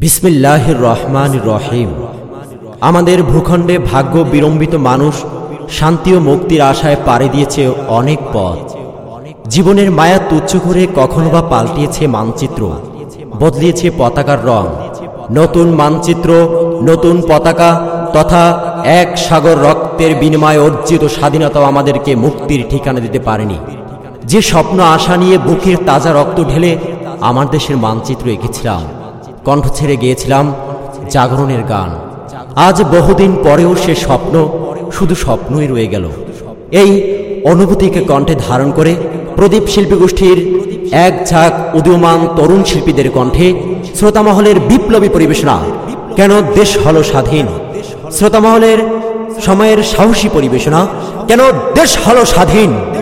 বিসমিল্লাহ রহমান রহিম। আমাদের ভূখণ্ডে ভাগ্য বিড়ম্বিত মানুষ শান্তি ও মুক্তির আশায় পাড়ি দিয়েছে অনেক পথ। জীবনের মায়া তুচ্ছ করে কখনো বা পাল্টিয়েছে মানচিত্র, বদলিয়েছে পতাকার রং। নতুন মানচিত্র, নতুন পতাকা তথা এক সাগর রক্তের বিনিময়ে অর্জিত স্বাধীনতাও আমাদেরকে মুক্তির ঠিকানা দিতে পারেনি। যে স্বপ্ন আশা নিয়ে বুকের তাজা রক্ত ঢেলে আমার দেশের মানচিত্র এঁকেছিলাম। কণ্ঠ ছেড়ে গিয়েছিলাম জাগরণের গান। আজ বহুদিন পরেও সে স্বপ্ন শুধু স্বপ্নই রয়ে গেল। এই অনুভূতিকে কণ্ঠে ধারণ করে প্রদীপ শিল্পী গোষ্ঠীর এক ঝাঁক উদীয়মান তরুণ শিল্পীদের কণ্ঠে শ্রোতামহলের বিপ্লবী পরিবেশনা, কেন দেশ হল স্বাধীন? শ্রোতামহলের সময়ের সাহসী পরিবেশনা, কেন দেশ হল স্বাধীন?